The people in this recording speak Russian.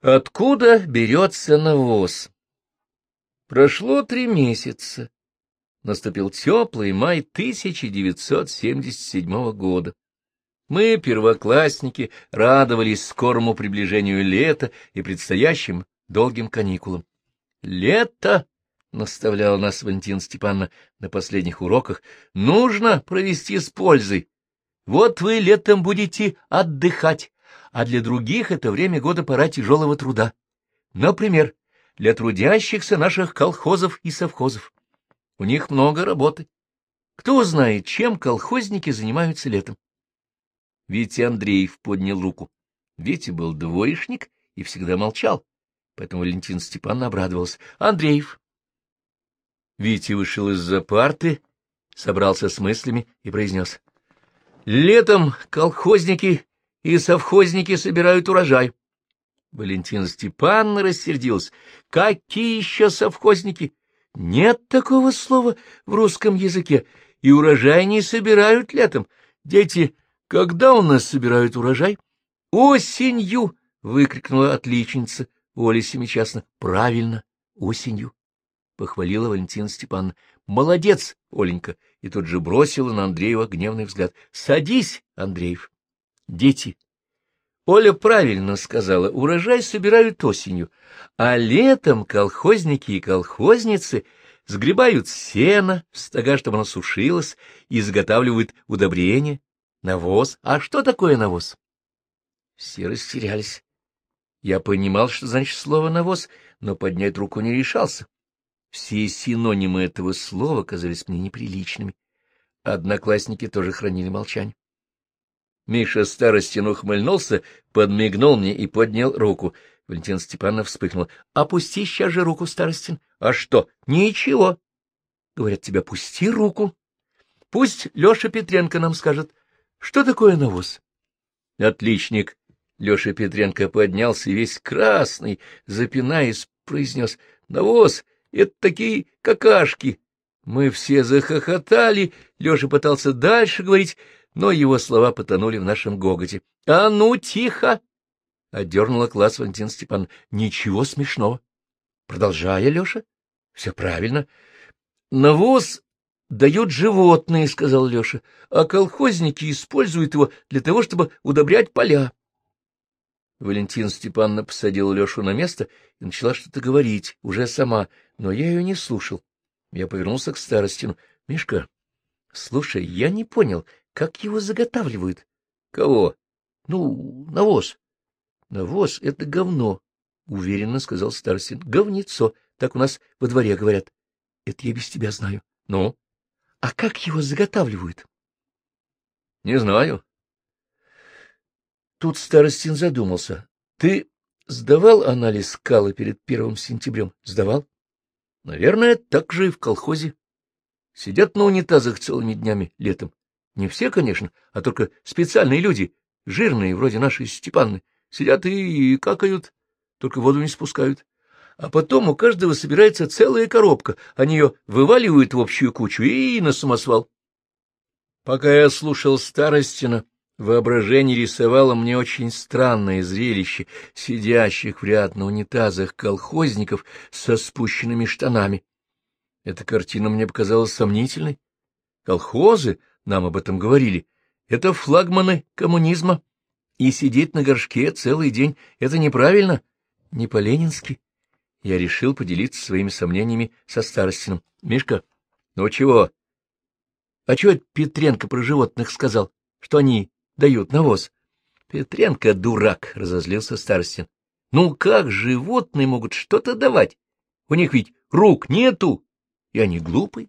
Откуда берется навоз? Прошло три месяца. Наступил теплый май 1977 года. Мы, первоклассники, радовались скорому приближению лета и предстоящим долгим каникулам. «Лето!» — наставляла нас Валентина Степановна на последних уроках. «Нужно провести с пользой. Вот вы летом будете отдыхать, а для других это время года пора тяжелого труда. Например, для трудящихся наших колхозов и совхозов. У них много работы. Кто знает, чем колхозники занимаются летом. Витя Андреев поднял руку. Витя был двоечник и всегда молчал, поэтому Валентин Степановна обрадовался. — Андреев. Витя вышел из-за парты, собрался с мыслями и произнес. — Летом колхозники и совхозники собирают урожай. Валентин Степановна рассердился. Какие еще совхозники? Нет такого слова в русском языке, и урожай не собирают летом. Дети, когда у нас собирают урожай? Осенью! — выкрикнула отличница Оля Семичастна. — Правильно, осенью, — похвалила Валентина Степановна. — Молодец, Оленька! И тут же бросила на Андреева гневный взгляд. — Садись, Андреев. Дети, Оля правильно сказала, урожай собирают осенью, а летом колхозники и колхозницы сгребают сено в стога, чтобы оно сушилось, и изготавливают удобрения, навоз. А что такое навоз? Все растерялись. Я понимал, что значит слово «навоз», но поднять руку не решался. Все синонимы этого слова казались мне неприличными. Одноклассники тоже хранили молчание. Миша Старостин ухмыльнулся, подмигнул мне и поднял руку. Валентина Степановна вспыхнула. — Опусти сейчас же руку, Старостин. — А что? — Ничего. — Говорят, тебя пусти руку. Пусть Леша Петренко нам скажет, что такое навоз. Отличник. Леша Петренко поднялся весь красный, запинаясь, произнес. — Навоз — это такие какашки. Мы все захохотали, Леша пытался дальше говорить, но его слова потонули в нашем гоготе. — А ну, тихо! — отдернула класс Валентин Степан. — Ничего смешного. — Продолжай, Алеша. — Все правильно. — Навоз дают животные, — сказал Леша, — а колхозники используют его для того, чтобы удобрять поля. Валентин Степановна посадила Лешу на место и начала что-то говорить, уже сама, но я ее не слушал. Я повернулся к старостину. — Мишка, слушай, я не понял, как его заготавливают? — Кого? — Ну, навоз. — Навоз — это говно, — уверенно сказал Старостин. — Говнецо. Так у нас во дворе говорят. Это я без тебя знаю. — Ну? — А как его заготавливают? — Не знаю. Тут Старостин задумался. — Ты сдавал анализ скалы перед первым сентябрем? — Сдавал. — Наверное, так же и в колхозе. Сидят на унитазах целыми днями летом. Не все, конечно, а только специальные люди, жирные, вроде нашей Степанны, сидят и какают, только воду не спускают. А потом у каждого собирается целая коробка, они ее вываливают в общую кучу и на самосвал. Пока я слушал Старостина, воображение рисовало мне очень странное зрелище сидящих в ряд на унитазах колхозников со спущенными штанами. Эта картина мне показалась сомнительной. Колхозы нам об этом говорили. Это флагманы коммунизма. И сидеть на горшке целый день — это неправильно, не по-ленински. Я решил поделиться своими сомнениями со Старостином. — Мишка, ну чего? — А чего Петренко про животных сказал? Что они дают навоз? — Петренко дурак, — разозлился Старостин. — Ну как животные могут что-то давать? У них ведь рук нету, и они глупые.